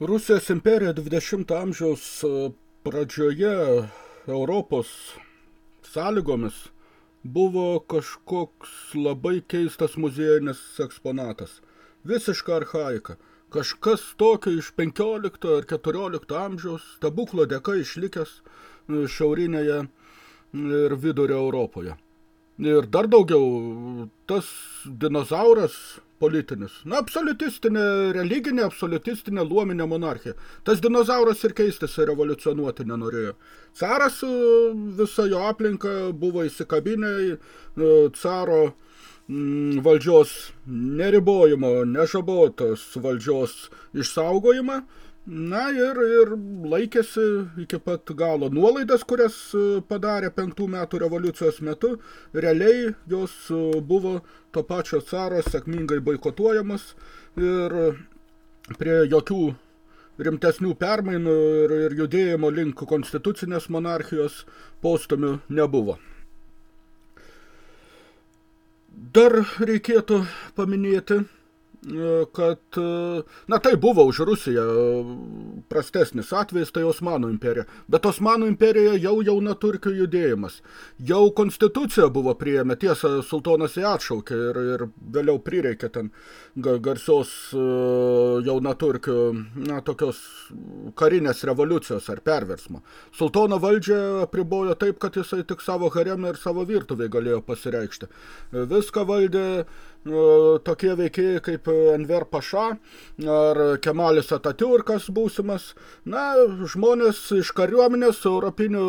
Rusijos imperija 20 amžiaus e, pradžioje Europos sąlygomis buvo kažkoks labai keistas muziejinis eksponatas. Visiška archaika. Kažkas tokio iš 15 ar 14 amžiaus stebuklo dėka išlikęs e, šiaurinėje ir vidurio Europoje. Ir dar daugiau, tas dinozauras politinis. Na, absoliutistinė, religinė, absoliutistinė luominė monarchija. Tas dinozauras ir keistis revoliucionuoti nenorėjo. Caras e, visa jo aplinka buvo įsikabinę e, caro mm, valdžios neribojimo, nežabotos valdžios išsaugojimą, Na ir, ir laikėsi iki pat galo nuolaidas, kurias e, padarė penktų metų revoliucijos metu, realiai jos e, buvo to pačio caro sėkmingai boikotuojamas ir prie jokių rimtesnių permainų ir, ir judėjimo link konstitucinės monarchijos postumių nebuvo. Dar reikėtų paminėti kad, na tai buvo už Rusiją prastesnis atvejis, tai Osmanų imperija. Bet Osmanų imperija jau jauna turkių judėjimas. Jau konstitucija buvo priėmė, tiesa, sultonas ją atšaukė ir, ir vėliau prireikė ten garsios jauna turkių, na, tokios karinės revoliucijos ar perversmo. Sultono valdžią apribojo taip, kad jisai tik savo haremę ir savo virtuvėj galėjo pasireikšti. Viską valdė tokie veikėjai kaip Enver Paša ar Kemalis Atatiurkas būsimas, na, žmonės iš kariuomenės su europiniu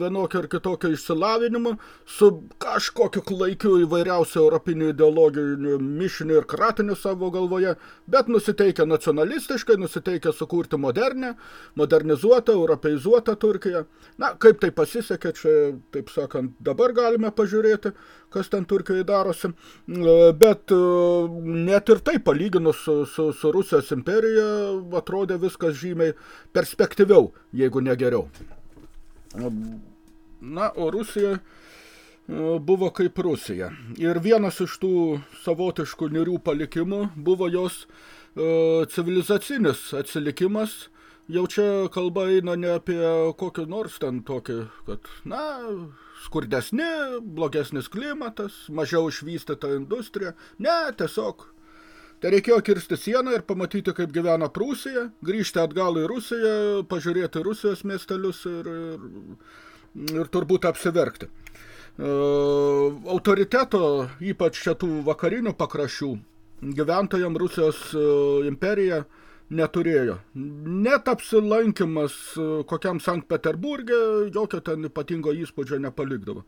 vienokio ir kitokio išsilavinimu, su kažkokiu klaikiu įvairiausių europinių ideologinių mišinių ir kratinių savo galvoje, bet nusiteikę nacionalistiškai, nusiteikę sukurti modernę, modernizuotą, europeizuotą Turkiją. Na, kaip tai pasisekė, čia, taip sakant, dabar galime pažiūrėti, kas ten Turkijoje darosi bet e, net ir tai palyginus su, su, su Rusijos imperija atrodė viskas žymiai perspektyviau, jeigu ne geriau. Na, o Rusija e, buvo kaip Rusija. Ir vienas iš tų savotiškų nirių palikimų buvo jos e, civilizacinis atsilikimas. Jau čia kalba eina ne apie kokį nors ten tokį, kad, na, skurdesni, blogesnis klimatas, mažiau išvystyta industrija. Ne, tiesiog. Tai reikėjo kirsti sieną ir pamatyti, kaip gyvena Prūsija, grįžti atgal į Rusiją, pažiūrėti Rusijos miestelius ir, ir, ir turbūt apsiverkti. E, autoriteto, ypač šitų vakarinių pakraščių, gyventojam Rusijos e, imperija – neturėjo. Net apsilankimas e, kokiam Sankt Peterburgė jokio ten ypatingo įspūdžio nepalikdavo.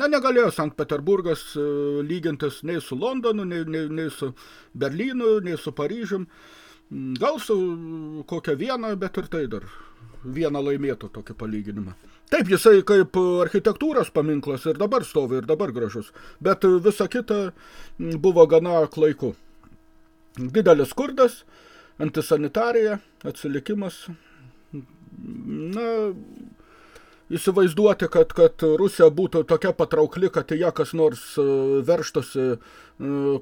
Na, negalėjo Sankt Peterburgas e, lygintis nei su Londonu, nei, nei, nei su Berlynu, nei su Paryžium. Gal su kokią vieną, bet ir tai dar vieną laimėtų tokį palyginimą. Taip, jisai kaip architektūros paminklas ir dabar stovi, ir dabar gražus, bet visa kita buvo gana klaiku. Didelis skurdas, antisanitarija, atsilikimas. Na, įsivaizduoti, kad, kad Rusija būtų tokia patraukli, kad ją kas nors e, verštusi e,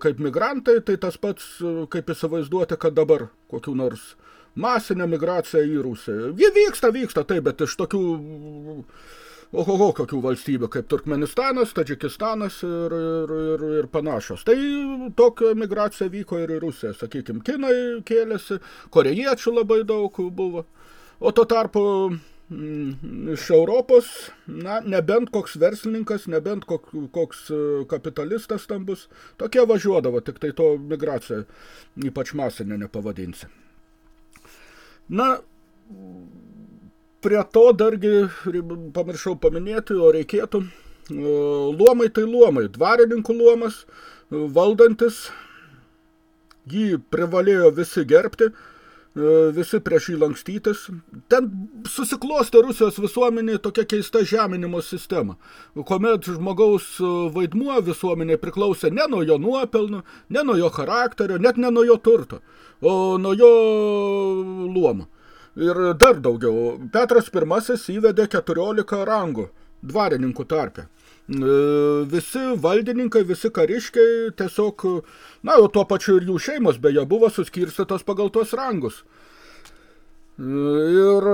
kaip migrantai, tai tas pats, e, kaip įsivaizduoti, kad dabar kokių nors masinė migracija į Rusiją. Ji vyksta, vyksta, taip, bet iš tokių ohoho kokių valstybių, kaip Turkmenistanas, Tadžikistanas ir, ir, ir, ir panašios. Tai tokia migracija vyko ir į Rusiją, sakykime, kinai kėlėsi, korejiečių labai daug buvo. O tuo tarpu mm, iš Europos, na, nebent koks verslininkas, nebent koks, koks kapitalistas tam bus, tokie važiuodavo, tik tai to migracija ypač masinė nepavadinsi. Na, Prie to dargi pamiršau paminėti, o reikėtų. Luomai tai luomai. Dvarininkų luomas, valdantis, jį privalėjo visi gerbti, visi prieš jį lankstytis. Ten susiklosti Rusijos visuomenė tokia keista žeminimo sistema, kuomet žmogaus vaidmuo visuomenė priklausė ne nuo jo nuopelnų, ne nuo jo charakterio, net ne nuo jo turto, o nuo jo luomo. Ir dar daugiau. Petras I įvedė 14 rangų dvarininkų tarpe. E, visi valdininkai, visi kariškiai tiesiog, na, o tuo pačiu ir jų šeimos beje buvo suskirstytos pagal tuos rangus. Ir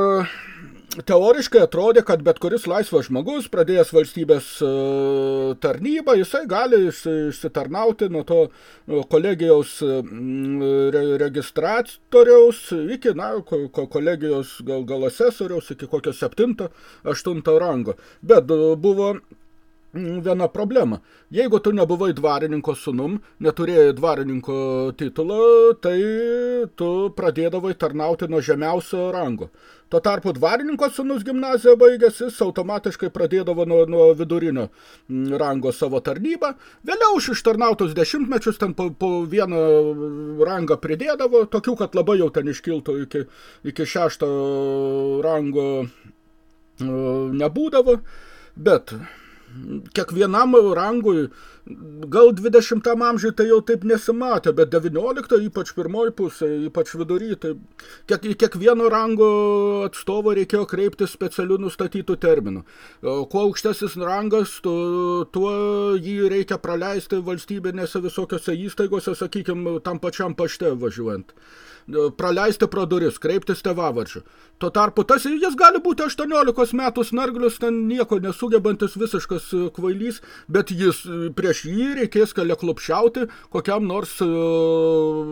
teoriškai atrodė, kad bet kuris laisvas žmogus, pradėjęs valstybės e, tarnybą, jisai gali išsitarnauti nuo to e, kolegijos registratoriaus iki, na, kolegijos gal, gal asesoriaus, iki kokio 7-8 rango. Bet e, buvo viena problema. Jeigu tu nebuvai dvarininko sunum, neturėjai dvarininko titulo, tai tu pradėdavai tarnauti nuo žemiausio rango. Tuo tarpu dvarininko sunus gimnaziją baigęs, jis automatiškai pradėdavo nuo, nuo vidurinio rango savo tarnybą. Vėliau už ištarnautus dešimtmečius ten po, po vieną rangą pridėdavo, tokių, kad labai jau ten iškiltų iki, iki šešto rango e, nebūdavo, bet kiekvienam rangui, gal 20 amžiui tai jau taip nesimatė, bet 19, ypač pirmoji pusė, ypač vidury, tai kiek, kiekvieno rango atstovo reikėjo kreiptis specialių nustatytų terminų. Kuo aukštesnis rangas, tu, tuo jį reikia praleisti valstybinėse visokiose įstaigose, sakykime, tam pačiam pašte važiuojant praleisti pro duris, kreiptis tėvavardžiu. Tuo tarpu tas jis gali būti 18 metų snarglius, ten nieko nesugebantis visiškas e, kvailys, bet jis e, prieš jį reikės kaleklupšiauti kokiam nors uh,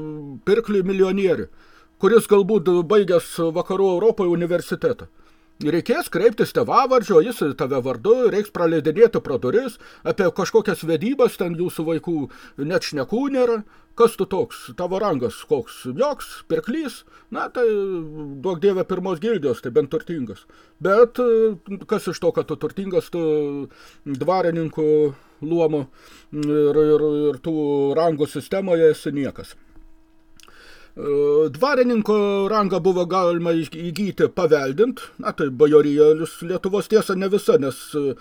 pirkliui milijonieriui, kuris galbūt baigęs vakarų Europoje universitetą. Reikės kreiptis tėvavardžio, jis tave vardu, reiks praleidinėti pro duris, apie kažkokias vedybas ten jūsų vaikų net šnekų nėra. Kas tu toks? Tavo rangas koks? Joks, pirklys? Na, tai duok dievę pirmos gildijos, tai bent turtingas. Bet kas iš to, kad tu turtingas, tu dvarininkų luomų ir, ir, ir tų rangų sistemoje esi niekas. E, dvarininko rangą buvo galima įgyti paveldint, na tai bajorijos Lietuvos tiesa ne visa, nes e,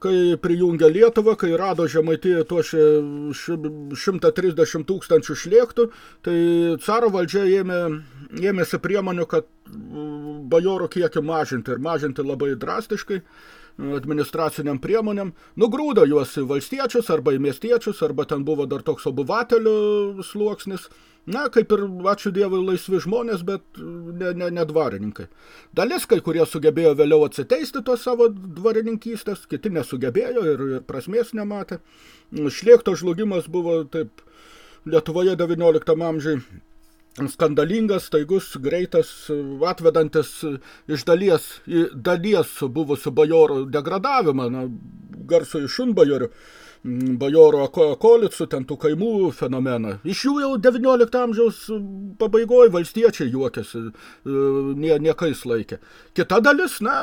kai prijungė Lietuvą, kai rado Žemaitiją tuos 130 tūkstančių šlėktų, tai caro valdžia ėmė, ėmėsi priemonių, kad bajorų kiekį mažinti ir mažinti labai drastiškai administraciniam priemonėm, nugrūdo juos į valstiečius arba į miestiečius, arba ten buvo dar toks obuvatelių sluoksnis, Na, kaip ir, ačiū Dievui, laisvi žmonės, bet ne, ne, ne dvarininkai. Dalis, kai kurie sugebėjo vėliau atsiteisti tos savo dvarininkystės, kiti nesugebėjo ir, ir prasmės nematė. Šlėkto žlugimas buvo taip Lietuvoje 19 amžiai skandalingas, staigus, greitas, atvedantis iš dalies, dalies buvusių bajorų degradavimą, na, garso iš šunbajorių bajoro akolicų, ten tų kaimų fenomeną. Iš jų jau 19 amžiaus pabaigoje valstiečiai juokėsi, e, nie, niekais laikė. Kita dalis, na,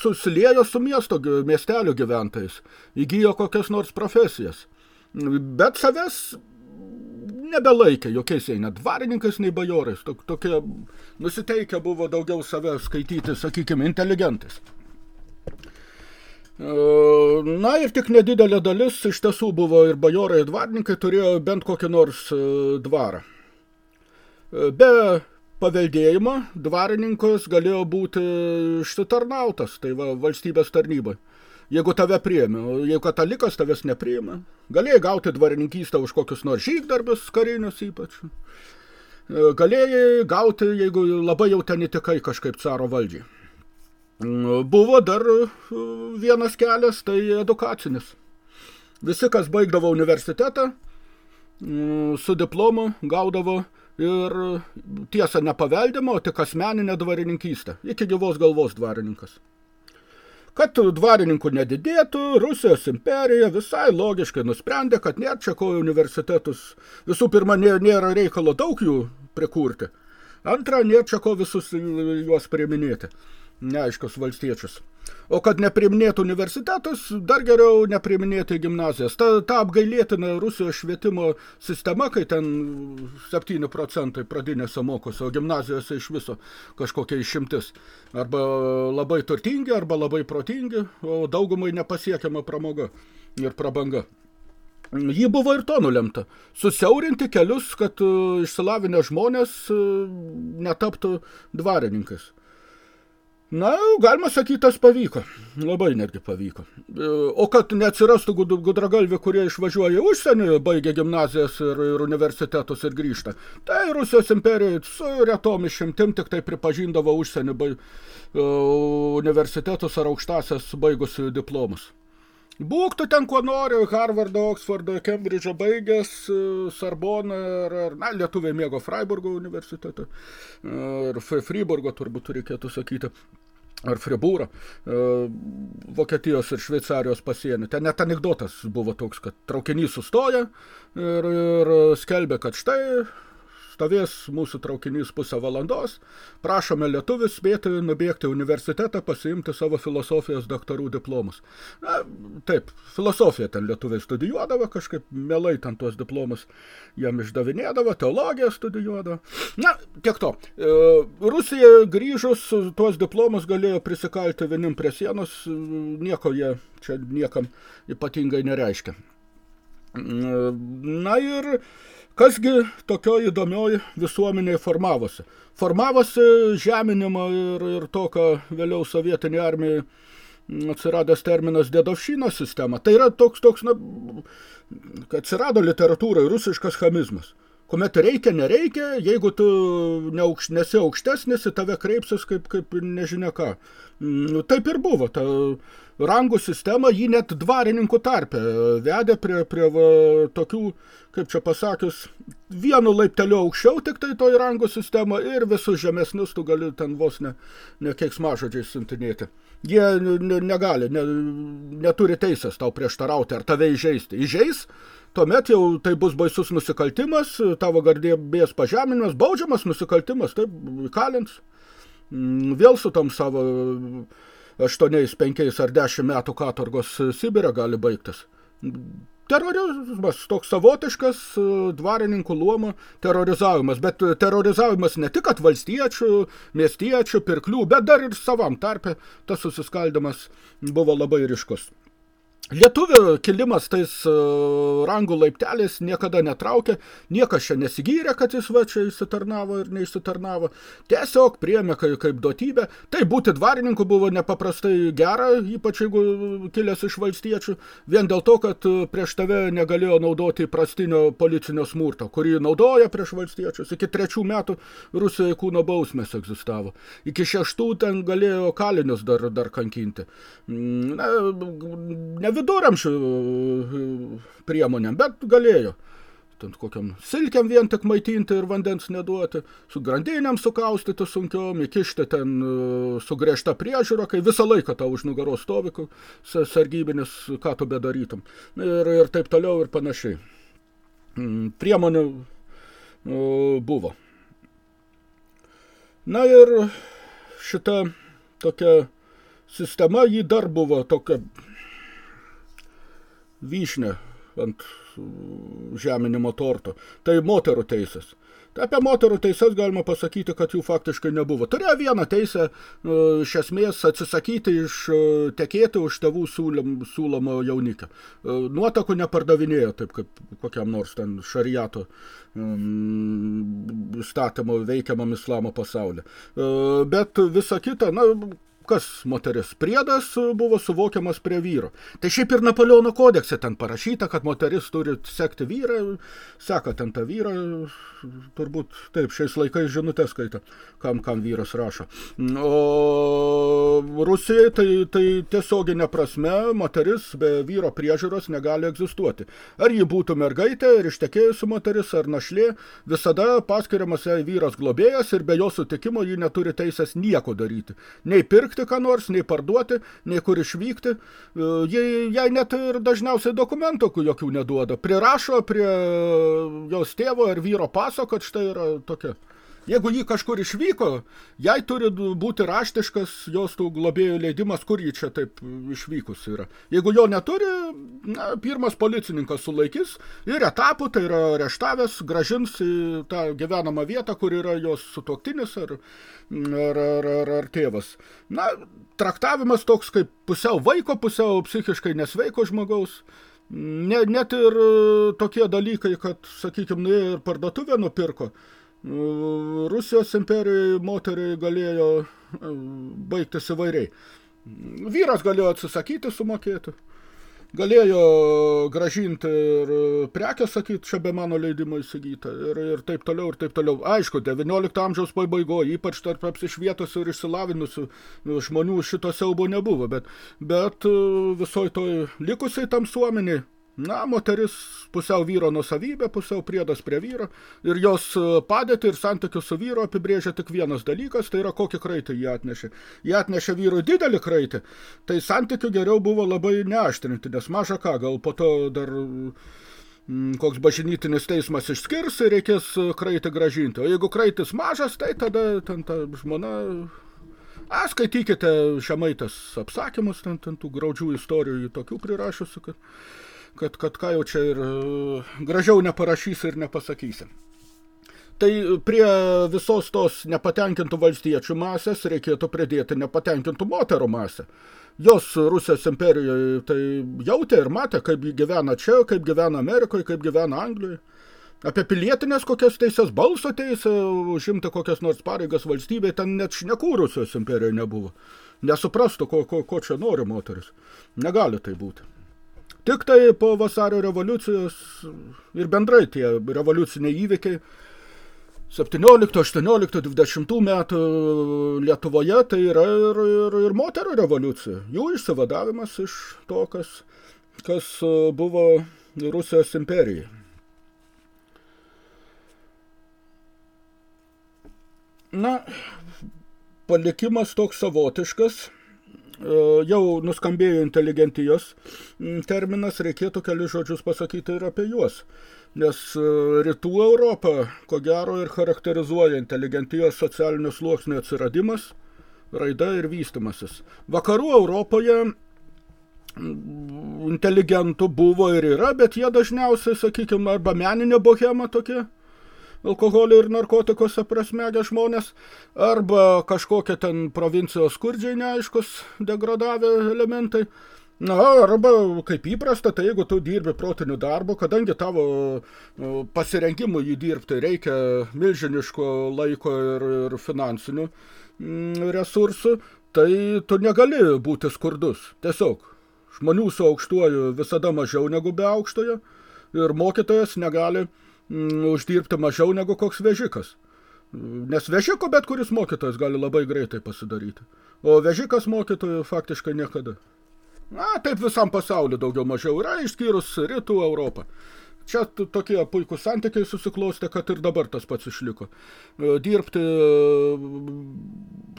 susiliejo su miesto, miestelio gyventojais, įgyjo kokias nors profesijas. Bet savęs nebelaikė jokiais net dvarininkais, nei bajorais. Tokie nusiteikę buvo daugiau save skaityti, sakykime, inteligentais. Na ir tik nedidelė dalis iš tiesų buvo ir bajorai, ir dvarininkai turėjo bent kokį nors e, dvarą. E, be paveldėjimo dvarininkas galėjo būti išsitarnautas, tai va, valstybės tarnybai. Jeigu tave priėmė, jeigu katalikas tavęs nepriėmė, galėjai gauti dvarininkystę už kokius nors žygdarbius, karinius ypač. E, galėjai gauti, jeigu labai jau ten įtikai kažkaip caro valdžiai. Buvo dar e, vienas kelias, tai edukacinis. Visi, kas baigdavo universitetą, su diplomu gaudavo ir tiesa nepaveldimo, o tik asmeninė dvarininkystė, iki gyvos galvos dvarininkas. Kad dvarininkų nedidėtų, Rusijos imperija visai logiškai nusprendė, kad nėra čia ko universitetus, visų pirma, nėra reikalo daug jų prikurti, antra, nėra čia ko visus juos priminėti neaiškius valstiečius. O kad nepriminėtų universitetus, dar geriau nepriminėti gimnazijas. Ta, ta apgailėtina Rusijos švietimo sistema, kai ten 7 procentai pradinėse mokosi, o gimnazijose iš viso kažkokia išimtis. Arba labai turtingi, arba labai protingi, o daugumai nepasiekiama pramoga ir prabanga. Jį buvo ir to nulemta. Susiaurinti kelius, kad išsilavinę žmonės netaptų dvarininkais. Na, galima sakyti, tas pavyko. Labai netgi pavyko. O kad neatsirastų gudragalvė, kurie išvažiuoja užsienį, baigia gimnazijas ir, ir universitetus ir grįžta. Tai Rusijos imperija su retom išimtim tik tai pripažindavo užsienį bai, universitetus ar aukštasias baigusių diplomus. Būk tu ten kuo nori, Harvardo, Oksfordo, Kembridžo baigęs, Sarboną, ar, ar na, lietuviai mėgo Freiburgo universitetą, ir Friburgo turbūt reikėtų sakyti ar Friburą, Vokietijos ir Šveicarijos pasienį. Ten net anekdotas buvo toks, kad traukinys sustoja ir, ir skelbė, kad štai stovės mūsų traukinys pusę valandos, prašome lietuvius spėti nubėgti į universitetą, pasiimti savo filosofijos daktarų diplomus. Na, taip, filosofiją ten lietuviai studijuodavo, kažkaip mielai ten tuos diplomus jam išdavinėdavo, teologiją studijuodavo. Na, tiek to. E, Rusija grįžus tuos diplomus galėjo prisikalti vienim prie sienos, nieko jie čia niekam ypatingai nereiškia. E, na ir Kasgi tokioj įdomioj visuomenėje formavosi? Formavosi žeminimo ir, ir to, ką vėliau sovietinė armija atsiradęs terminas dėdovšino sistema. Tai yra toks, toks na, kad atsirado literatūrai rusiškas chamizmas. Kuomet reikia, nereikia, jeigu tu neaukš, nesi aukštesnis, į tave kreipsis kaip, kaip nežinia ką. Nu, taip ir buvo. Ta rangų sistema jį net dvarininkų tarpe vedė prie, prie va, tokių kaip čia pasakius, vienu laipteliu aukščiau tik tai toj rangų sistema ir visus žemesnius tu gali ten vos ne, ne keiksmažodžiais siuntinėti. Jie ne, negali, ne, neturi teisės tau prieštarauti ar tave įžeisti. Įžeis, tuomet jau tai bus baisus nusikaltimas, tavo gardėbės pažeminimas, baudžiamas nusikaltimas, taip, kalins. Mm, vėl su tom savo aštuoniais, penkiais ar dešimt metų katorgos Sibirė gali baigtis terorizmas toks savotiškas dvarininkų luomo terorizavimas, bet terorizavimas ne tik at valstiečių, miestiečių, pirklių, bet dar ir savam tarpe tas susiskaldimas buvo labai ryškus. Lietuvių kilimas tais uh, rangų laipteliais niekada netraukė, niekas čia nesigyrė, kad jis va čia įsitarnavo ir neišsitarnavo, tiesiog priėmė kaip, kaip duotybę. Tai būti dvarininku buvo nepaprastai gera, ypač jeigu kilęs iš valstiečių, vien dėl to, kad prieš tave negalėjo naudoti prastinio policinio smurto, kurį naudoja prieš valstiečius. Iki trečių metų Rusijoje kūno bausmės egzistavo. Iki šeštų ten galėjo kalinius dar, dar kankinti. Mm, na, ne viduramžių e, priemonėm, bet galėjo ten kokiam silkiam vien tik maitinti ir vandens neduoti, su grandinėm sukaustyti sunkiom, įkišti ten e, su griežta priežiūra, kai visą laiką tau už nugaros stovi sargybinis, ką tu bedarytum. Ir, ir taip toliau ir panašiai. Mm, priemonių e, buvo. Na ir šita tokia sistema, jį dar buvo tokia vyšnė ant žeminimo torto. Tai moterų teisės. Tai apie moterų teises galima pasakyti, kad jų faktiškai nebuvo. Turėjo vieną teisę nu, iš esmės atsisakyti iš e, tekėti už tėvų siūlomo jaunikio. E, nuotakų nepardavinėjo taip, kaip kokiam nors ten šariato statymo veikiamam islamo pasaulyje. Bet visa kita, na, kas moteris priedas buvo suvokiamas prie vyro. Tai šiaip ir Napoleono kodekse ten parašyta, kad moteris turi sekti vyrą, seka ten tą vyrą, turbūt taip, šiais laikais žinutę skaita, kam, kam vyras rašo. O Rusijai tai, tai tiesioginė prasme moteris be vyro priežiūros negali egzistuoti. Ar ji būtų mergaitė ir ištekėjusi moteris ar našlė, visada paskiriamas jai vyras globėjas ir be jo sutikimo ji neturi teisės nieko daryti. Nei pirkti pirkti ką nors, nei parduoti, nei kur išvykti. E, jai, jai net ir dažniausiai dokumentų jokių neduoda. Prirašo prie jos tėvo ar vyro paso, kad štai yra tokia. Jeigu jį kažkur išvyko, jai turi būti raštiškas jos tų globėjų leidimas, kur jį čia taip išvykus yra. Jeigu jo neturi, na, pirmas policininkas sulaikys ir etapų, tai yra reštavęs, gražins į tą gyvenamą vietą, kur yra jos sutuoktinis ar, ar, ar, ar, ar tėvas. Na, traktavimas toks kaip pusiau vaiko, pusiau psichiškai nesveiko žmogaus. Ne, net ir tokie dalykai, kad, sakykime, ir parduotuvę nupirko, Rusijos imperijai moteriai galėjo baigtis įvairiai. Vyras galėjo atsisakyti sumokėti, galėjo gražinti ir prekę, sakyti, čia be mano leidimo įsigyta ir, ir taip toliau, ir taip toliau. Aišku, 19 amžiaus pabaigoje, ypač tarp apsišvietusių ir išsilavinusių žmonių šito siaubo nebuvo, bet, bet visoj toj likusiai tamsuomeniai Na, moteris pusiau vyro nusavybė, pusiau priedas prie vyro ir jos e, padėtį ir santykių su vyru apibrėžia tik vienas dalykas, tai yra kokį kraitį jie atnešė. Jie atnešė vyrui didelį kraitį, tai santykių geriau buvo labai neaštrinti, nes maža ką, gal po to dar mm, koks bažinytinis teismas išskirs ir reikės kraitį gražinti. O jeigu kraitis mažas, tai tada ten ta žmona A, skaitykite šiamaitas apsakymus, ten, ten tų graudžių istorijų tokių prirašusių, kad kad, kad ką jau čia ir e, gražiau neparašysi ir nepasakysi. Tai prie visos tos nepatenkintų valstiečių masės reikėtų pridėti nepatenkintų moterų masę. Jos Rusijos imperijoje tai jautė ir matė, kaip gyvena čia, kaip gyvena Amerikoje, kaip gyvena Anglijoje. Apie pilietinės kokias teisės balso teisę, užimti kokias nors pareigas valstybėje, ten net šnekų Rusijos imperijoje nebuvo. Nesuprastų, ko, ko, ko čia nori moteris. Negali tai būti. Tik tai po vasario revoliucijos ir bendrai tie revoliuciniai įvykiai 17, 18, 20 metų Lietuvoje tai yra ir, ir, ir moterų revoliucija. Jų išsivadavimas iš to, kas, kas buvo Rusijos imperijai. Na, palikimas toks savotiškas – E, jau nuskambėjo inteligentijos terminas, reikėtų keli žodžius pasakyti ir apie juos. Nes e, rytų Europą, ko gero, ir charakterizuoja inteligentijos socialinio sluoksnio atsiradimas, raida ir vystimasis. Vakarų Europoje inteligentų buvo ir yra, bet jie dažniausiai, sakykime, arba meninė bohema tokia, alkoholio ir narkotikuose prasmegę žmonės, arba kažkokie ten provincijos skurdžiai neaiškus degradavę elementai. Na, arba kaip įprasta, tai jeigu tu dirbi protiniu darbu, kadangi tavo nu, pasirengimui jį dirbti reikia milžiniško laiko ir, ir finansinių mm, resursų, tai tu negali būti skurdus. Tiesiog, žmonių su aukštuoju visada mažiau negu be aukštojo ir mokytojas negali Mm, uždirbti mažiau negu koks vežikas. Nes vežiko bet kuris mokytojas gali labai greitai pasidaryti. O vežikas mokytojų faktiškai niekada. Na, taip visam pasauliu daugiau mažiau yra, išskyrus rytų Europą. Čia tokie puikūs santykiai susiklostė, kad ir dabar tas pats išliko. E, dirbti e,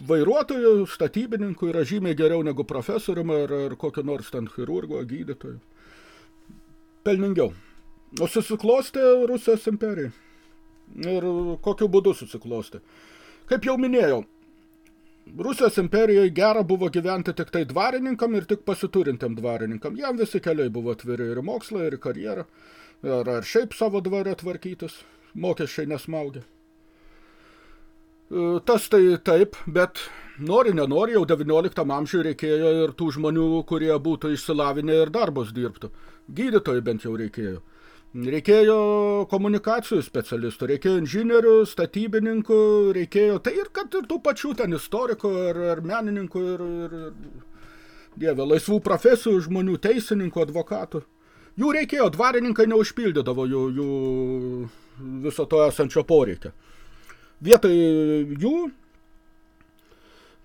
vairuotojų, statybininkų yra žymiai geriau negu profesorium ar, ar kokio nors ten chirurgo, gydytojų. Pelningiau. O susiklostė Rusijos imperijai. Ir kokiu būdu susiklostė. Kaip jau minėjau, Rusijos imperijoje gera buvo gyventi tik tai dvarininkam ir tik pasiturintiem dvarininkam. Jam visi keliai buvo atviri ir mokslą, ir karjerą, ar, ar šiaip savo dvarę tvarkytis. Mokesčiai nesmaugia. E, tas tai taip, bet nori, nenori, jau 19 amžiuje reikėjo ir tų žmonių, kurie būtų išsilavinę ir darbus dirbtų. Gydytojai bent jau reikėjo. Reikėjo komunikacijų specialistų, reikėjo inžinierių, statybininkų, reikėjo tai ir kad ir tų pačių ten istorikų ar, ar menininkų ir, ir, ir dieve, laisvų profesijų žmonių, teisininkų, advokatų. Jų reikėjo, dvarininkai neužpildydavo jų, jų viso to esančio poreikio. Vietoj jų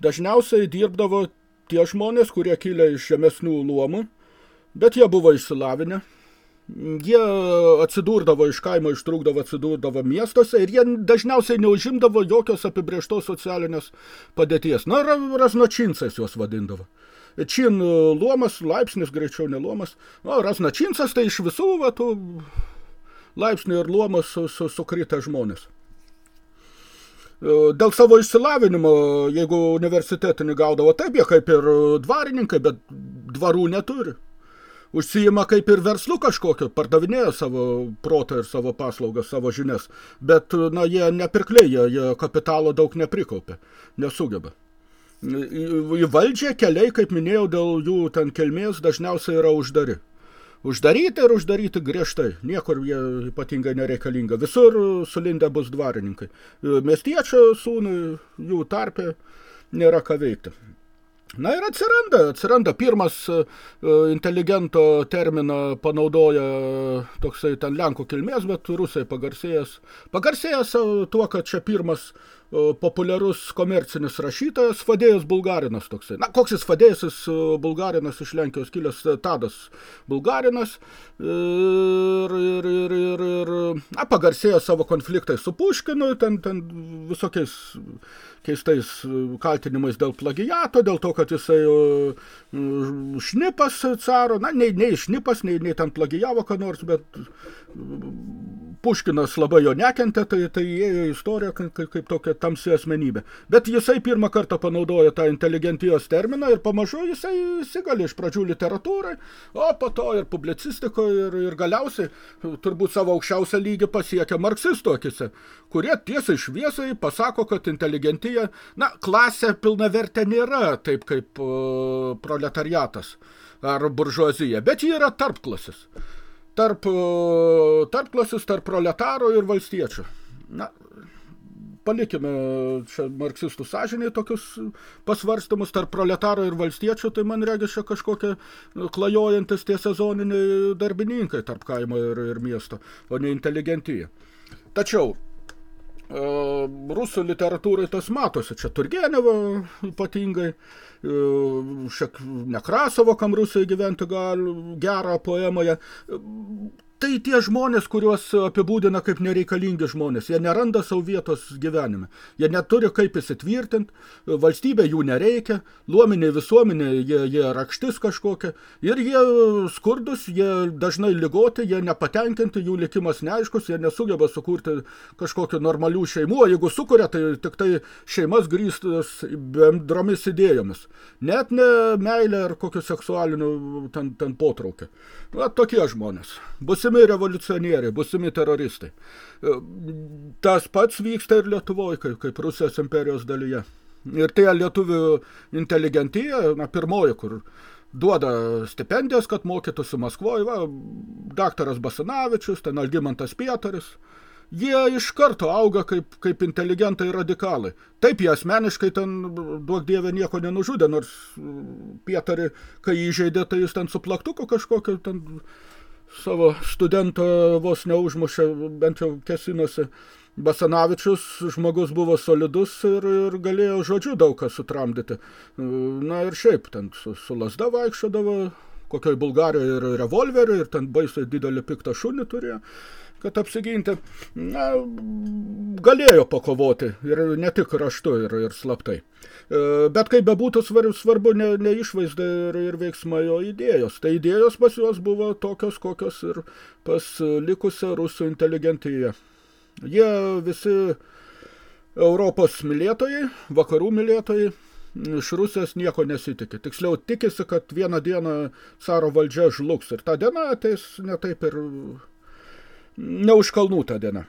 dažniausiai dirbdavo tie žmonės, kurie kilę iš žemesnių luomų, bet jie buvo išsilavinę, jie atsidurdavo iš kaimo, ištrūkdavo, atsidurdavo miestuose ir jie dažniausiai neužimdavo jokios apibrieštos socialinės padėties. Na, raznačinsais juos vadindavo. Čin luomas, laipsnis, greičiau ne luomas. O, raznačinsas tai iš visų va, tų laipsnių ir luomas su, su, sukritę žmonės. Dėl savo išsilavinimo, jeigu universitetinį gaudavo, taip jie kaip ir dvarininkai, bet dvarų neturi užsijima kaip ir verslu kažkokio, pardavinėja savo protą ir savo paslaugas, savo žinias, bet, na, jie nepirkliai, jie, jie kapitalo daug neprikaupia, nesugeba. Į, valdžią keliai, kaip minėjau, dėl jų ten kelmės dažniausiai yra uždari. Uždaryti ir uždaryti griežtai. Niekur jie ypatingai nereikalinga. Visur sulindę bus dvarininkai. Miestiečio sūnui jų tarpe nėra ką veikti. Na ir atsiranda, atsiranda pirmas inteligento terminą panaudoja toksai ten Lenkų kilmės, bet rusai pagarsėjęs. Pagarsėjęs tuo, kad čia pirmas populiarus komercinis rašytojas, Fadėjas Bulgarinas toksai. Na, koks jis Fadėjas, jis Bulgarinas iš Lenkijos kilęs Tadas Bulgarinas. Ir, ir, ir, ir, ir na, pagarsėjo savo konfliktai su Puškinu, ten, ten visokiais keistais kaltinimais dėl plagiato, dėl to, kad jisai šnipas caro, na, nei, nei šnipas, nei, nei ten plagijavo ką nors, bet Puškinas labai jo nekentė, tai, tai įėjo į istoriją kaip, kaip tokia tamsi asmenybė. Bet jisai pirmą kartą panaudojo tą inteligentijos terminą ir pamažu jisai įsigali iš pradžių literatūrai, o po to ir publicistikoje ir, ir galiausiai turbūt savo aukščiausią lygį pasiekia marksistų akise, kurie tiesiai šviesai pasako, kad inteligentija, na, klasė pilnavertė nėra taip kaip uh, proletariatas ar buržuazija, bet ji yra tarpklasis tarp, tarp klasis, tarp proletaro ir valstiečių. Na, palikime čia marksistų sąžiniai tokius pasvarstymus tarp proletaro ir valstiečių, tai man regis čia kažkokie klajojantis tie sezoniniai darbininkai tarp kaimo ir, ir miesto, o ne inteligentija. Tačiau rusų literatūrai tas matosi, čia Turgenevo ypatingai, šiek Nekrasovo, kam rusai gyventi gali gerą poemoje, tai tie žmonės, kuriuos apibūdina kaip nereikalingi žmonės, jie neranda savo vietos gyvenime, jie neturi kaip įsitvirtinti, valstybė jų nereikia, luominė visuomenė, jie, jie rakštis kažkokia, ir jie skurdus, jie dažnai ligoti, jie nepatenkinti, jų likimas neaiškus, jie nesugeba sukurti kažkokių normalių šeimų, o jeigu sukuria, tai tik tai šeimas grįstas bendromis idėjomis, net ne meilė ar kokiu seksualiniu ten, ten potraukį. Na, tokie žmonės. Busimi revoliucionieriai, busimi teroristai. Tas pats vyksta ir Lietuvoje, kaip, kaip Rusijos imperijos dalyje. Ir tai lietuvių inteligentija, na, pirmoji, kur duoda stipendijas, kad mokytųsi Maskvoje, va, daktaras Basanavičius, ten Algimantas Pietaris, jie iš karto auga kaip, kaip inteligentai radikalai. Taip, jie asmeniškai ten, duok dievė, nieko nenužudė, nors Pietarį, kai įžeidė, tai jis ten su plaktuku kažkokio ten savo studento vos neužmušė, bent jau kesinosi. Basanavičius žmogus buvo solidus ir, ir galėjo žodžiu daug ką sutramdyti. Na ir šiaip, ten su, su lasda vaikščiodavo, kokioj Bulgarijoje ir revolverį, ir ten baisiai didelį piktą šunį turėjo kad apsiginti, na, galėjo pakovoti ir ne tik raštu ir, ir slaptai. Bet kaip bebūtų svarbu ne, ne išvaizda ir, ir veiksmai, o idėjos. Tai idėjos pas juos buvo tokios, kokios ir pas likusią rusų inteligentiją. Jie visi Europos mylėtojai, vakarų mylėtojai, iš Rusijos nieko nesitikė. Tiksliau, tikisi, kad vieną dieną caro valdžia žlugs. Ir ta diena ateis ne taip ir ne už kalnų tą dieną.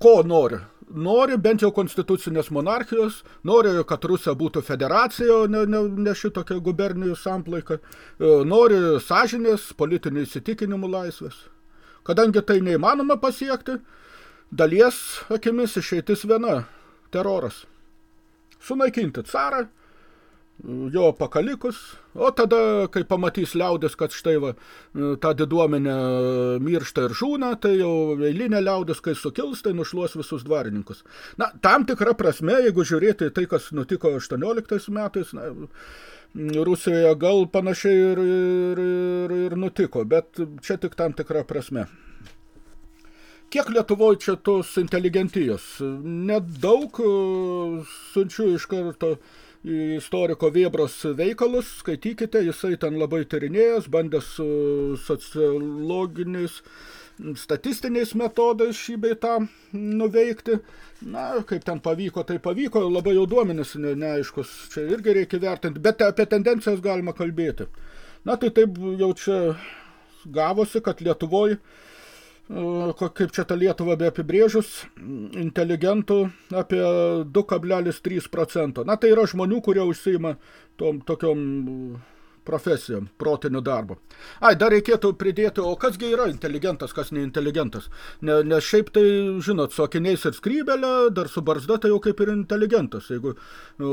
Ko nori? Nori bent jau konstitucinės monarchijos, nori, kad Rusija būtų federacija, ne, ne, ne šitokia gubernijų samplaika, nori sąžinės, politinių įsitikinimų laisvės. Kadangi tai neįmanoma pasiekti, dalies akimis išeitis viena – teroras. Sunaikinti carą, jo pakalikus, o tada, kai pamatys liaudis, kad štai va, ta diduomenė miršta ir žūna, tai jau eilinė liaudis, kai sukils, tai nušluos visus dvarininkus. Na, tam tikra prasme, jeigu žiūrėti tai, kas nutiko 18 metais, na, Rusijoje gal panašiai ir, ir, ir, ir nutiko, bet čia tik tam tikra prasme. Kiek Lietuvoje čia tos inteligentijos? Nedaug siunčiu iš karto istoriko Vėbros veikalus, skaitykite, jisai ten labai tyrinėjęs, bandęs sociologiniais, statistiniais metodais šį bei tą nuveikti. Na, kaip ten pavyko, tai pavyko, labai jau duomenis ne, neaiškus, čia irgi reikia vertinti, bet apie tendencijas galima kalbėti. Na, tai taip jau čia gavosi, kad Lietuvoje kaip čia tą Lietuvą be apibrėžus, inteligentų apie 2,3 procento. Na, tai yra žmonių, kurie užsiima tom tokiom profesija, protiniu darbu. Ai, dar reikėtų pridėti, o kasgi yra inteligentas, kas neinteligentas. Ne, nes šiaip tai, žinot, su akiniais ir skrybelė, dar su barzda, tai jau kaip ir inteligentas. Jeigu, o,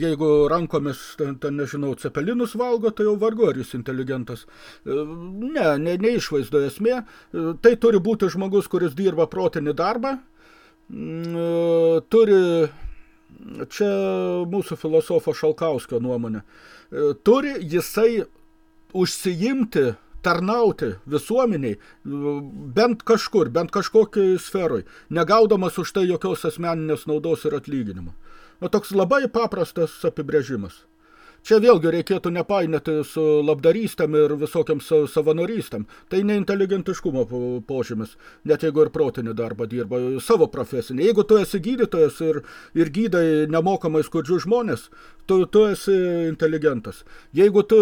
jeigu rankomis, ten, ten, nežinau, cepelinus valgo, tai jau vargu, ar jis inteligentas. E, ne, ne, neišvaizdo esmė. E, tai turi būti žmogus, kuris dirba protinį darbą, mm, e, turi čia mūsų filosofo Šalkauskio nuomonė, turi jisai užsiimti, tarnauti visuomeniai, bent kažkur, bent kažkokiai sferoj, negaudamas už tai jokios asmeninės naudos ir atlyginimo. O toks labai paprastas apibrėžimas. Čia vėlgi reikėtų nepainėti su labdarystėm ir visokiam savanorystėm. Tai neinteligentiškumo požymis, net jeigu ir protinį darbą dirba, savo profesinį. Jeigu tu esi gydytojas ir, ir gydai nemokamai skurdžių žmonės, tu, tu esi inteligentas. Jeigu tu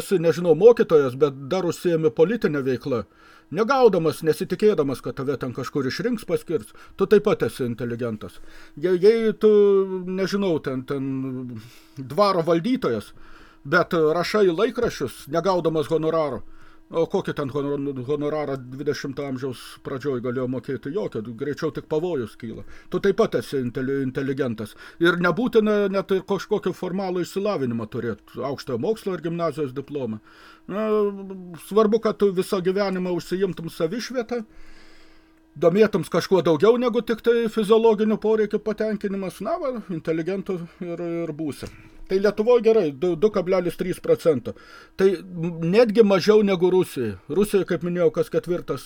esi, nežinau, mokytojas, bet dar užsiemi politinę veiklą, negaudamas, nesitikėdamas, kad tave ten kažkur išrinks paskirs, tu taip pat esi inteligentas. Jei, jei tu, nežinau, ten, ten dvaro valdytojas, bet rašai laikraščius, negaudamas honoraro, O kokį ten honorarą 20 amžiaus pradžioj galėjo mokėti? Jokio, greičiau tik pavojus kyla. Tu taip pat esi inteligentas. Ir nebūtina net kažkokį formalų išsilavinimą turėti, aukštojo mokslo ir gimnazijos diplomą. Na, svarbu, kad tu visą gyvenimą užsiimtum savišvietą, domėtums kažkuo daugiau negu tik tai fiziologinių poreikių patenkinimas, na, va, inteligentų ir, ir būsi. Tai Lietuvoje gerai, 2,3 procento. Tai netgi mažiau negu Rusijai. Rusijai, kaip minėjau, kas ketvirtas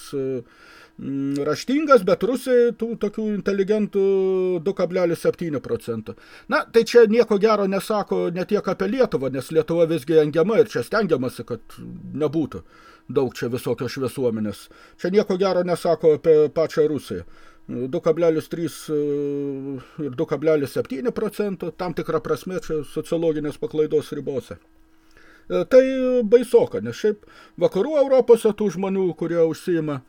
raštingas, bet Rusijai tų tokių inteligentų 2,7 procento. Na, tai čia nieko gero nesako ne tiek apie Lietuvą, nes Lietuva visgi engiama ir čia stengiamasi, kad nebūtų daug čia visokios šviesuomenės. Čia nieko gero nesako apie pačią Rusiją. 2,3 e, ir 2,7 procentų, tam tikrą prasme čia sociologinės paklaidos ribose. E, tai baisoka, nes šiaip vakarų Europose tų žmonių, kurie užsiima e,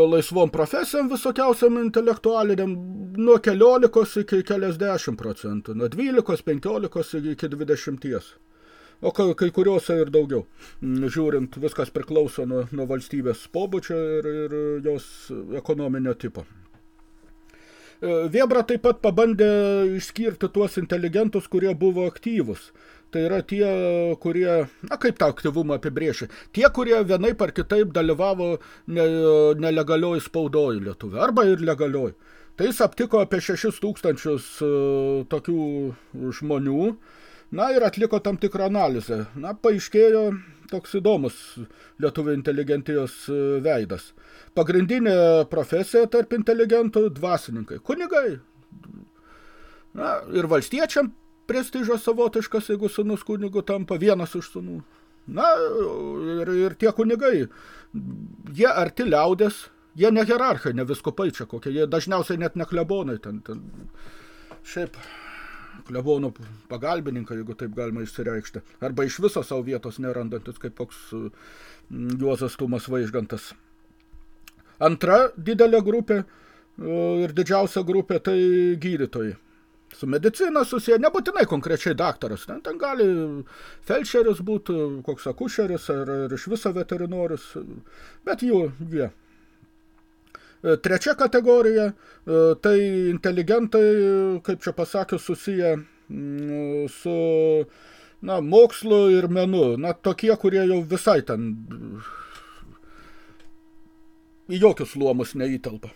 laisvom profesijom visokiausiam intelektualiniam, nuo keliolikos iki keliasdešimt procentų, nuo 12, 15 iki 20 o kai, kuriuose ir daugiau. Mm, žiūrint, viskas priklauso nuo, nuo valstybės pobūdžio ir, ir jos ekonominio tipo. E, Vėbra taip pat pabandė išskirti tuos inteligentus, kurie buvo aktyvus. Tai yra tie, kurie, na kaip tą aktyvumą apibrėžia, tie, kurie vienaip ar kitaip dalyvavo ne, nelegalioj spaudoj Lietuvė, arba ir legalioj. Tai jis aptiko apie 6 tūkstančius uh, tokių žmonių, uh, Na ir atliko tam tikrą analizę. Na, paaiškėjo toks įdomus lietuvių inteligentijos e, veidas. Pagrindinė profesija tarp inteligentų – dvasininkai, kunigai. Na, ir valstiečiam prestižas savotiškas, jeigu sunus kunigu tampa vienas iš sunų. Na, ir, ir tie kunigai, jie arti liaudės, jie ne hierarchai, ne viskupai čia kokie, jie dažniausiai net ne klebonai ten, ten. Šiaip klebonų pagalbininką, jeigu taip galima išsireikšti, arba iš viso savo vietos nerandantis, kaip koks mm, Juozas Tumas Vaižgantas. Antra didelė grupė ir didžiausia grupė tai gydytojai. Su medicina susiję, nebūtinai konkrečiai daktaras, ten, ten gali felčeris būti, koks akušeris ar, ar iš viso veterinorius, bet jų jie. E, trečia kategorija, e, tai inteligentai, kaip čia pasakius, susiję mm, su na, mokslu ir menu. Na, tokie, kurie jau visai ten į jokius luomus neįtelpa.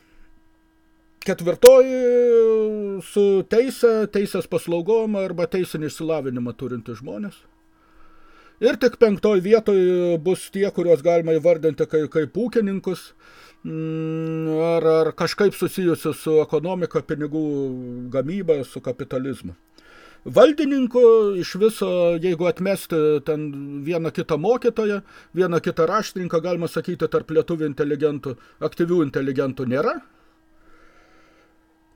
Ketvirtoji su teisė, teisės paslaugom arba teisinį išsilavinimą turinti žmonės. Ir tik penktoj vietoj bus tie, kuriuos galima įvardinti kaip, kaip ūkininkus, Mm, ar, ar kažkaip susijusi su ekonomika, pinigų gamyba, su kapitalizmu. Valdininkų iš viso, jeigu atmesti ten vieną kitą mokytoją, vieną kitą raštininką, galima sakyti, tarp lietuvių inteligentų, aktyvių inteligentų nėra,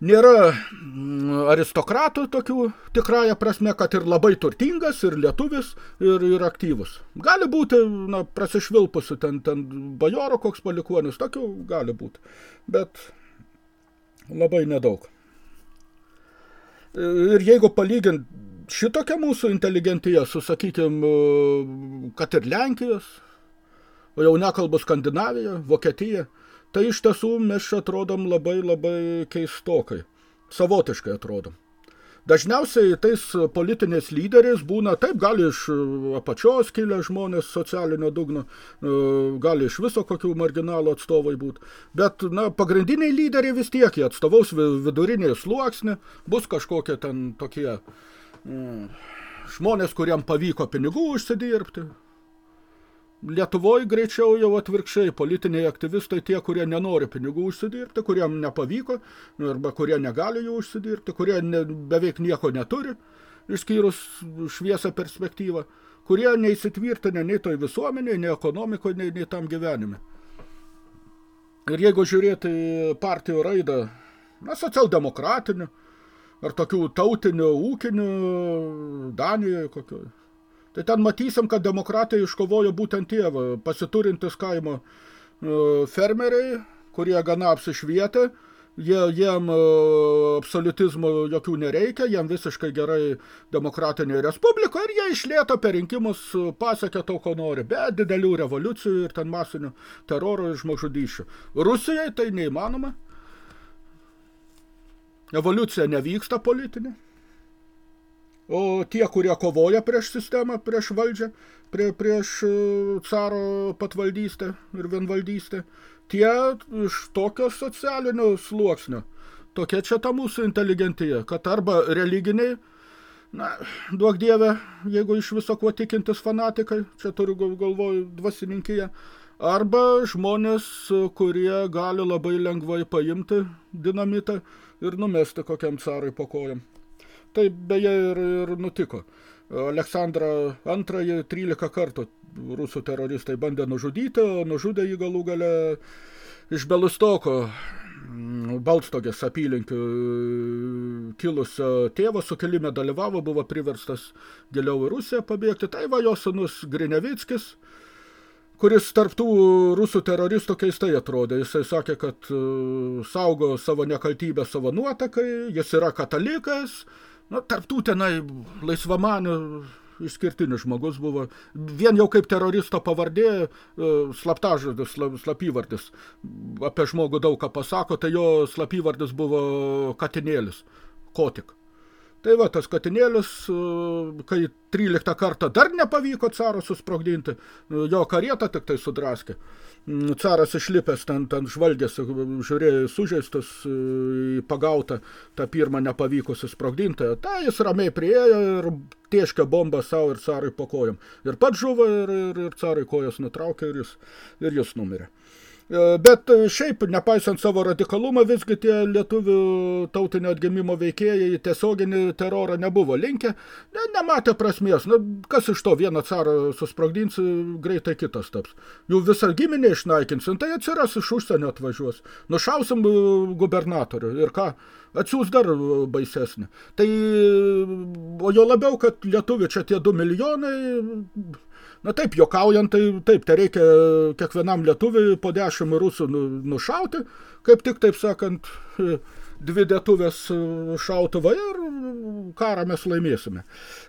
Nėra mm, aristokratų tokių tikrąją prasme, kad ir labai turtingas, ir lietuvis, ir, ir aktyvus. Gali būti, na, prasišvilpusi ten, ten bajoro koks palikuonis, tokių gali būti, bet labai nedaug. Ir jeigu palygint šitokia mūsų inteligentija, su, sakykim, kad ir Lenkijos, o jau nekalbu Skandinavija, Vokietija, tai iš tiesų mes čia atrodom labai labai keistokai, savotiškai atrodom. Dažniausiai tais politiniais lyderiais būna, taip, gali iš apačios kilę žmonės socialinio dugno, e, gali iš viso kokių marginalų atstovai būti, bet na, pagrindiniai lyderiai vis tiek jie atstovaus viduriniai sluoksnį, bus kažkokie ten tokie mm, žmonės, kuriam pavyko pinigų užsidirbti, Lietuvoje greičiau jau atvirkščiai politiniai aktyvistai tie, kurie nenori pinigų užsidirbti, kuriem nepavyko, arba kurie negali jų užsidirbti, kurie ne, beveik nieko neturi, išskyrus šviesą perspektyvą, kurie neįsitvirtinę nei toj visuomenėje, nei ekonomikoje, nei, nei tam gyvenime. Ir jeigu žiūrėti partijų raidą, na, socialdemokratinių, ar tokių tautinių, ūkinių, Danijoje kokioje, Tai ten matysim, kad demokratai iškovojo būtent tie pasiturintis kaimo e, fermeriai, kurie gana apsišvietę, jie, jiem e, absoliutizmo jokių nereikia, jiem visiškai gerai demokratinė respublika ir jie išlėto per rinkimus pasiekė to, ko nori, be didelių revoliucijų ir ten masinių teroro ir žmogžudyšių. Rusijai tai neįmanoma. Evoliucija nevyksta politinė. O tie, kurie kovoja prieš sistemą, prieš valdžią, prie, prieš e, caro patvaldystę ir vienvaldystę, tie iš tokio socialinio sluoksnio, tokia čia ta mūsų inteligentija, kad arba religiniai, na, duok dievę, jeigu iš viso kuo tikintis fanatikai, čia turiu galvoj dvasininkiją, arba žmonės, kurie gali labai lengvai paimti dinamitą ir numesti kokiam carui po kojam. Tai beje ir, ir nutiko. Aleksandrą II 13 kartų rusų teroristai bandė nužudyti, o nužudė jį galų gale iš Belustoko mm, Balstogės apylinkių kilusio tėvo sukilime dalyvavo, buvo priverstas giliau į Rusiją pabėgti. Tai va jo sunus Grinevickis, kuris tarptų rusų teroristų keistai atrodė. Jisai sakė, kad e, saugo savo nekaltybę savo nuotakai, jis yra katalikas, Na, tarptų tenai laisvamanių išskirtinis žmogus buvo. Vien jau kaip teroristo pavardė, e, slaptažodis, slapyvardis. Apie žmogų daug ką pasako, tai jo slapyvardis buvo katinėlis. Kotik. Tai va, tas katinėlis, e, kai 13 kartą dar nepavyko caro susprogdinti, e, jo karietą tik tai sudraskė. Mm, caras išlipęs ten, ten žvalgėsi, žiūrėjo sužeistus, e, pagautą tą pirmą nepavykusi sprogdinti. Tai jis ramiai priejo ir tieškė bombą savo ir carui po kojom. Ir pats žuvo ir, ir, ir carui kojas nutraukė ir jis, ir jis numirė. E, bet šiaip, nepaisant savo radikalumą, visgi tie lietuvių tautinio atgimimo veikėjai tiesioginį terorą nebuvo linkę, ne, nematė prasmės. Na, kas iš to vieną carą susprogdins, greitai kitas taps. Jų visą giminę išnaikinsim, tai atsiras iš užsienio atvažiuos. Nušausim gubernatorių ir ką? Atsiūs dar baisesnį. Tai, o jo labiau, kad lietuvių čia tie 2 milijonai Na taip, jokaujant, tai taip, tai reikia kiekvienam lietuviui po dešimt rusų nu, nušauti, kaip tik, taip sakant, dvi dėtuvės šautuvą ir karą mes laimėsime.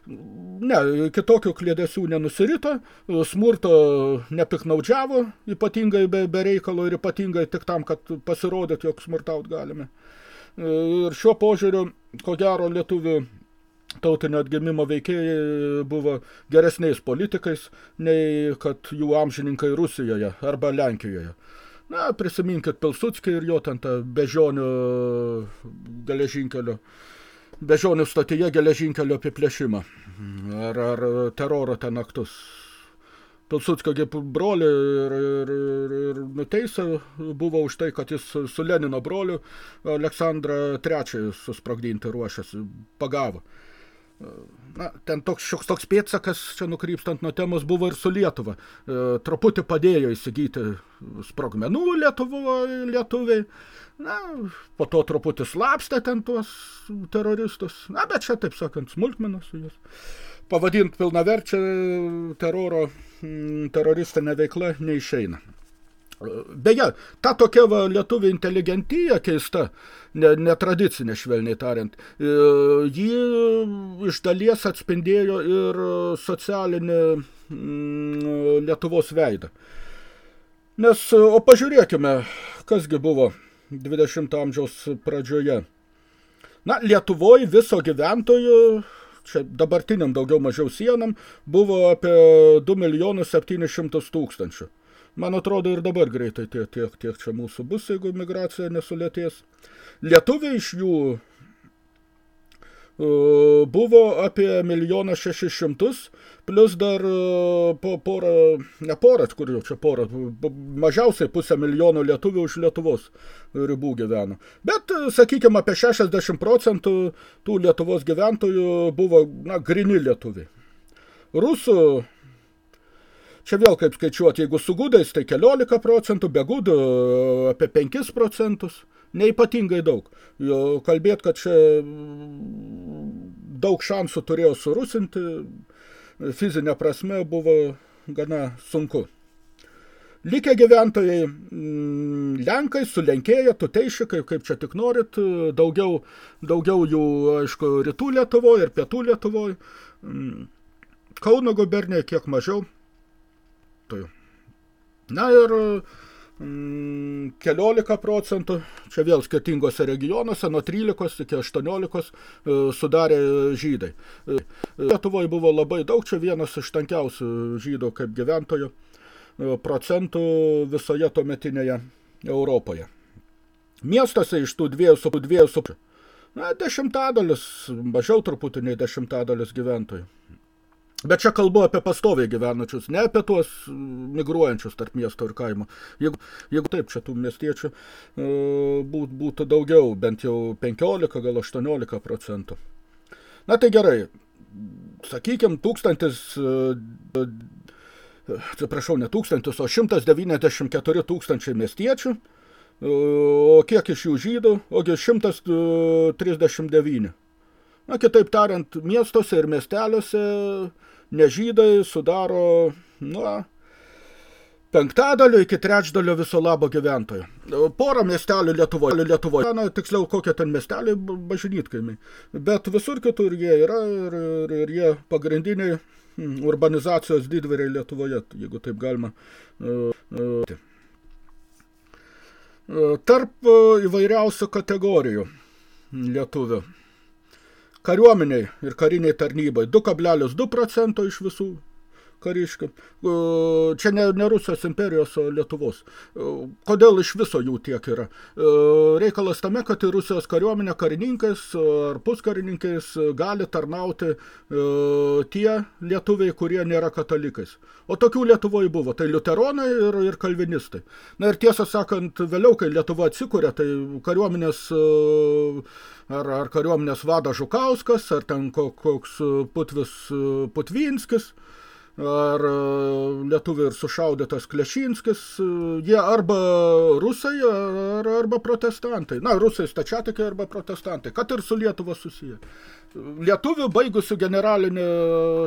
Ne, kitokių klėdesių nenusirito, smurto nepiknaudžiavo, ypatingai be, be reikalo ir ypatingai tik tam, kad pasirodyt, jog smurtaut galime. Ir šiuo požiūriu, ko gero, lietuvių tautinio atgimimo veikėjai buvo geresniais politikais, nei kad jų amžininkai Rusijoje arba Lenkijoje. Na, prisiminkit Pilsudskį ir jo ten tą bežionių geležinkelio, bežionių stotyje geležinkelio apiplėšimą ar, ar teroro ten aktus. Pilsudskio brolį ir, ir, ir, ir nuteisę buvo už tai, kad jis su Lenino broliu Aleksandrą III susprogdinti ruošiasi, pagavo. Na, ten toks šioks toks pėtsakas, čia nukrypstant nuo temos, buvo ir su Lietuva. E, truputį padėjo įsigyti sprogmenų Lietuvo, lietuviai. Na, po to truputį slapstė ten tuos teroristus. Na, bet čia, taip sakant, smulkmenos su jais. Pavadint pilnaverčią teroro, teroristinę veiklą neišeina. Beje, ta tokia va, lietuvių inteligentija keista, ne, netradicinė švelniai tariant, e, ji iš dalies atspindėjo ir socialinį mm, Lietuvos veidą. Nes, o pažiūrėkime, kasgi buvo 20 amžiaus pradžioje. Na, Lietuvoje viso gyventojų, čia dabartiniam daugiau mažiau sienam, buvo apie 2 milijonus 700 tūkstančių. Man atrodo ir dabar greitai tiek, tiek, tiek čia mūsų bus, jeigu migracija nesulėties. Lietuviai iš jų uh, buvo apie milijoną šešis šimtus, plus dar uh, po porą, ne porą, kur jau čia porą, mažiausiai pusę milijono lietuvių už Lietuvos ribų gyveno. Bet, sakykime, apie 60 procentų tų Lietuvos gyventojų buvo, na, grini lietuviai. Rusų Čia vėl kaip skaičiuoti, jeigu su gudais, tai 14 procentų, be gudų apie 5 procentus, neipatingai daug. Kalbėt, kad čia daug šansų turėjo surusinti, fizinė prasme buvo gana sunku. Likę gyventojai, mm, Lenkai, sulenkėję, tuteišikai, kaip čia tik norit, daugiau, daugiau jų, aišku, rytų Lietuvoje ir pietų Lietuvoje, mm, Kauno gubernija kiek mažiau, gyventojų. Na ir mm, keliolika procentų, čia vėl skirtingose regionuose, nuo 13 iki 18 e, sudarė žydai. E, Lietuvoje buvo labai daug, čia vienas iš tankiausių žydų kaip gyventojų e, procentų visoje tuometinėje Europoje. Miestuose iš tų dviejų su dviejų su na, dešimtadalis, mažiau truputį nei dešimtadalis gyventojų. Bet čia kalbu apie pastoviai gyvenančius, ne apie tuos migruojančius tarp miesto ir kaimo. Jeigu, jeigu taip, čia tų miestiečių e, būt, būtų daugiau, bent jau 15, gal 18 procentų. Na tai gerai, sakykime, tūkstantis, e, atsiprašau, ne tūkstantis, o 194 tūkstančiai miestiečių, e, o kiek iš jų žydų, ogi 139. Na, kitaip tariant, miestuose ir miesteliuose nežydai sudaro, na, penktadalio iki trečdalio viso labo gyventojų. Porą miestelių Lietuvoje, Lietuvoje, na, tiksliau kokie ten miesteliai bažnytkaimiai, bet visur kitur jie yra ir, ir, ir jie pagrindiniai hmm, urbanizacijos didveriai Lietuvoje, jeigu taip galima. Uh, uh, tarp įvairiausių kategorijų lietuvių kariuomeniai ir kariniai tarnybai 2,2 procento iš visų kariškių. Čia ne, ne Rusijos imperijos, o Lietuvos. Kodėl iš viso jų tiek yra? Reikalas tame, kad į Rusijos kariuomenę karininkais ar puskarininkais gali tarnauti tie lietuviai, kurie nėra katalikais. O tokių Lietuvoje buvo. Tai liuteronai ir, ir kalvinistai. Na ir tiesą sakant, vėliau, kai Lietuva atsikūrė, tai kariuomenės ar, ar kariuomenės vada Žukauskas, ar ten koks Putvis Putvinskis, ar e, lietuviai ir sušaudytas Klešinskis, e, jie arba rusai, ar, arba protestantai. Na, rusai stačiatikai arba protestantai, kad ir su Lietuva susiję. Lietuvių baigusių generalinį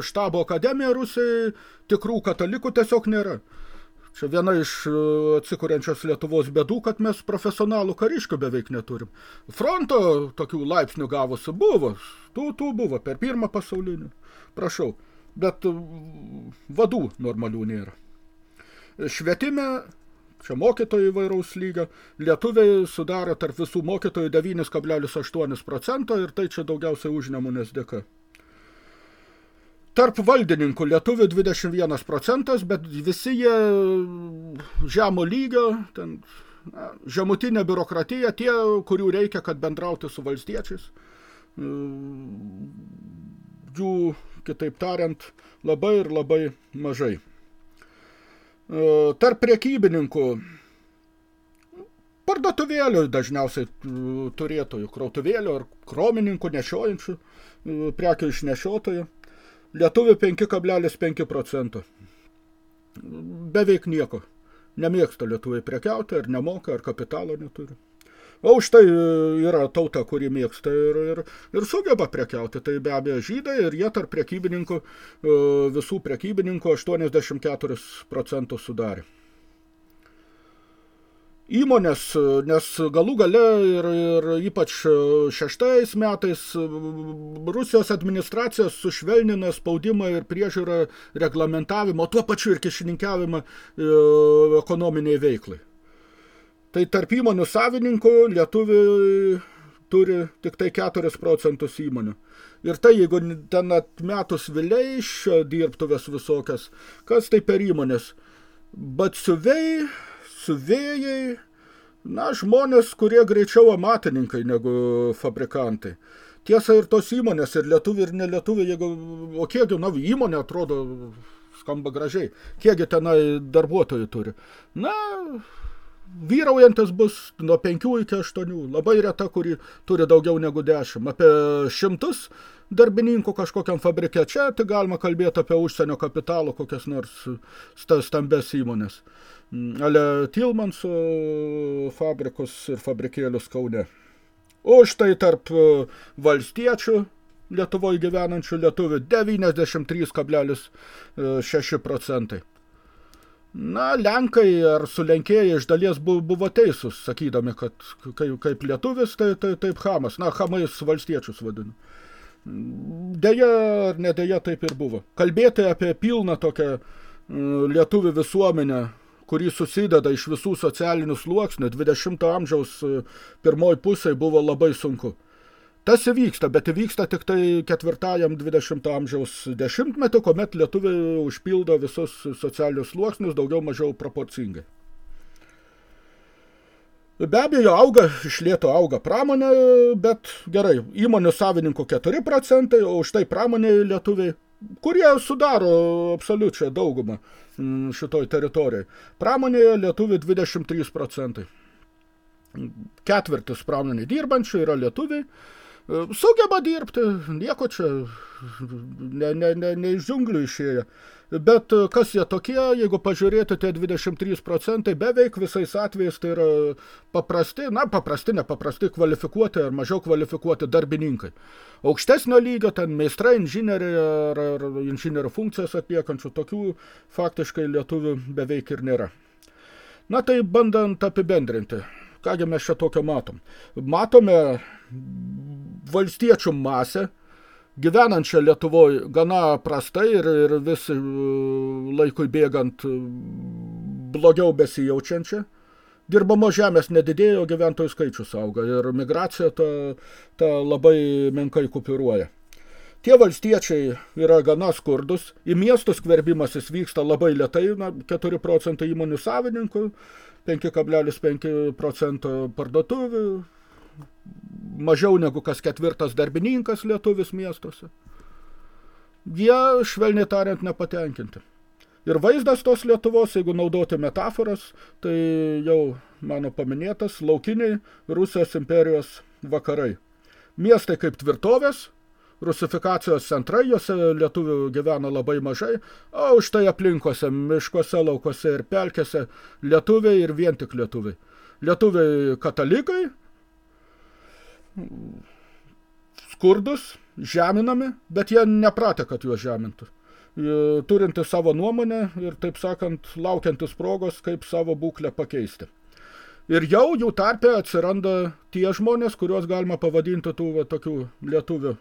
štabo akademiją Rusai tikrų katalikų tiesiog nėra. Čia viena iš e, atsikuriančios Lietuvos bėdų, kad mes profesionalų kariškių beveik neturim. Fronto tokių laipsnių gavusi buvo, tų, tų buvo per pirmą pasaulinį. Prašau, bet vadų normalių nėra. Švietime, čia mokytojai įvairaus lygio, lietuviai sudaro tarp visų mokytojų 9,8 procento ir tai čia daugiausiai užnemunės dėka. Tarp valdininkų lietuvių 21 procentas, bet visi jie žemo lygio, ten, na, žemutinė biurokratija, tie, kurių reikia, kad bendrauti su valstiečiais. Jų, kitaip tariant, labai ir labai mažai. Tarp priekybininkų parduotuvėlių dažniausiai turėtojų, krautuvėlių ar kromininkų nešiojančių prekių išnešiotojų Lietuvių 5,5 procento. Beveik nieko. Nemėgsta lietuviai prekiauti, ar nemoka, ar kapitalo neturi. O už tai yra tauta, kuri mėgsta ir, ir, ir sugeba prekiauti. Tai be abejo žydai ir jie tarp prekybininkų, e, visų prekybininkų 84 procentų sudarė. įmonės, nes galų gale ir, ir ypač šeštais metais Rusijos administracija sušvelnina spaudimą ir priežiūrą reglamentavimo, tuo pačiu ir kišininkiavimą e, ekonominiai veiklai. Tai tarp įmonių savininkų lietuviai turi tik tai 4 procentus įmonių. Ir tai, jeigu ten atmetus vileišio dirbtuvės visokias, kas tai per įmonės? Batsiuviai, siuvėjai, na, žmonės, kurie greičiau amatininkai negu fabrikantai. Tiesa ir tos įmonės, ir lietuviai, ir nelietuviai, jeigu, o kiekgi, na, įmonė atrodo, skamba gražiai, kiekgi tenai darbuotojų turi. Na, vyraujantis bus nuo 5 iki 8, labai reta, kuri turi daugiau negu 10, apie šimtus darbininkų kažkokiam fabrike. Čia tai galima kalbėti apie užsienio kapitalo kokias nors stambes įmonės. Mm, ale Tilmanso fabrikus ir fabrikėlius Kaune. O štai tarp e, valstiečių Lietuvoje gyvenančių lietuvių 93,6 procentai. Na, Lenkai ar sulenkėjai iš dalies buvo teisūs, sakydami, kad kaip, kaip lietuvis, tai, tai taip Hamas. Na, Hamais valstiečius vadinu. Deja ar nedėja taip ir buvo. Kalbėti apie pilną tokią lietuvių visuomenę, kurį susideda iš visų socialinių sluoksnių, 20 amžiaus e, pirmoj pusėj buvo labai sunku. Tas įvyksta, bet įvyksta tik tai ketvirtajam 20 amžiaus dešimtmetį, kuomet lietuviai užpildo visus socialinius sluoksnius daugiau mažiau proporcingai. Be abejo, auga, iš lėto auga pramonė, bet gerai, įmonių savininkų 4 procentai, o už tai pramonė lietuviai, kurie sudaro absoliučią daugumą mm, šitoj teritorijai. Pramonėje lietuviai 23 procentai. Ketvirtis pramonė dirbančių yra lietuviai, sugeba dirbti, nieko čia ne, ne, ne, ne iš džiunglių išėję. Bet kas jie tokie, jeigu pažiūrėti, tie 23 procentai beveik visais atvejais tai yra paprasti, na paprasti, nepaprasti kvalifikuoti ar mažiau kvalifikuoti darbininkai. Aukštesnio lygio, ten meistrai, inžinieriai ar, ar inžinierių funkcijas atliekančių, tokių faktiškai lietuvių beveik ir nėra. Na tai bandant apibendrinti, kągi mes čia tokio matom. Matome valstiečių masę, gyvenančią Lietuvoje gana prastai ir, ir vis e, laikui bėgant e, blogiau besijaučiančią. Dirbamo žemės nedidėjo, gyventojų skaičius auga ir migracija ta, ta labai menkai kupiruoja. Tie valstiečiai yra gana skurdus, į miestus skverbimasis vyksta labai lietai, na, 4 procentai įmonių savininkų, 5,5 procento parduotuvių, mažiau negu kas ketvirtas darbininkas lietuvis miestuose. Jie, švelniai tariant, nepatenkinti. Ir vaizdas tos Lietuvos, jeigu naudoti metaforas, tai jau mano paminėtas laukiniai Rusijos imperijos vakarai. Miestai kaip tvirtovės, rusifikacijos centrai, juose lietuvių gyvena labai mažai, o už tai aplinkose, miškuose, laukose ir pelkėse lietuviai ir vien tik lietuviai. Lietuviai katalikai, skurdus, žeminami, bet jie nepratę, kad juos žemintų. Turinti savo nuomonę ir, taip sakant, laukiantis progos, kaip savo būklę pakeisti. Ir jau jų tarpe atsiranda tie žmonės, kuriuos galima pavadinti tų va, tokių lietuvių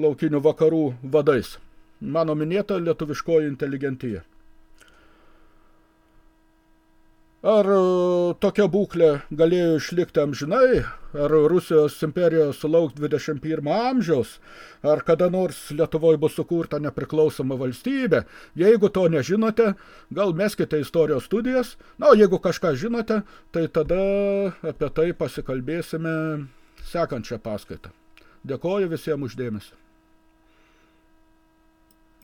laukinių vakarų vadais. Mano minėta lietuviškoji inteligentija. Ar e, tokia būklė galėjo išlikti amžinai, ar Rusijos imperija sulauks 21 amžiaus, ar kada nors Lietuvoje bus sukurta nepriklausoma valstybė. Jeigu to nežinote, gal meskite istorijos studijas, na, jeigu kažką žinote, tai tada apie tai pasikalbėsime sekančią paskaitą. Dėkoju visiems uždėmesi.